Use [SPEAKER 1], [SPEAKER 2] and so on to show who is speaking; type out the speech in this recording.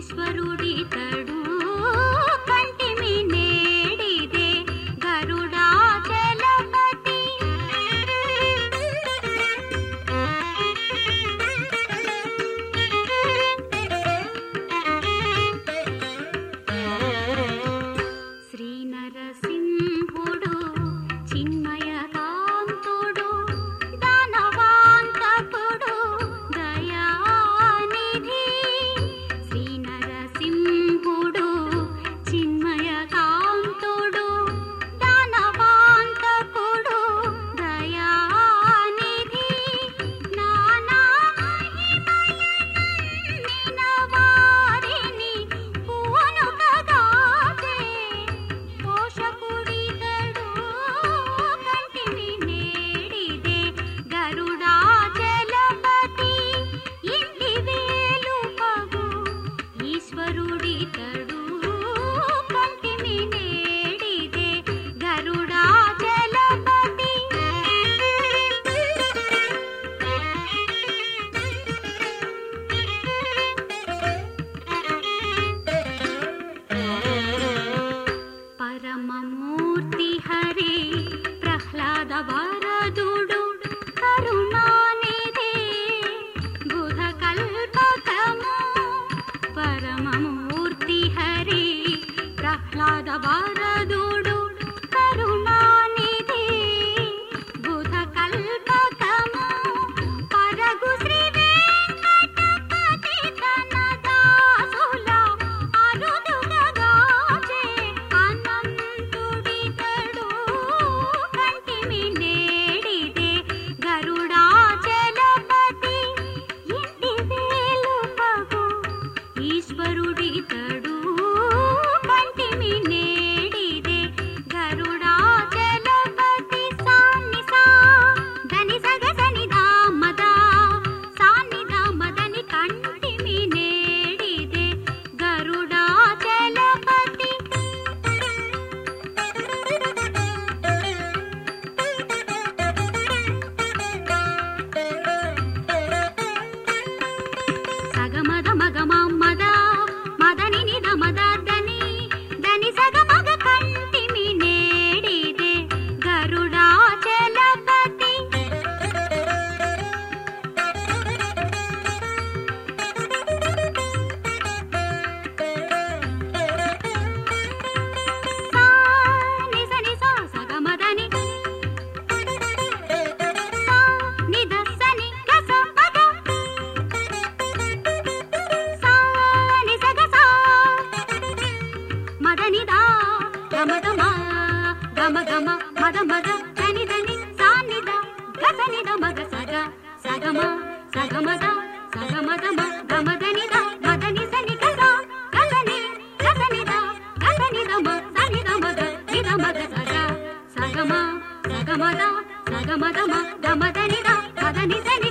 [SPEAKER 1] ఈశ్వరుడి తడు గమగమ గమదని గదని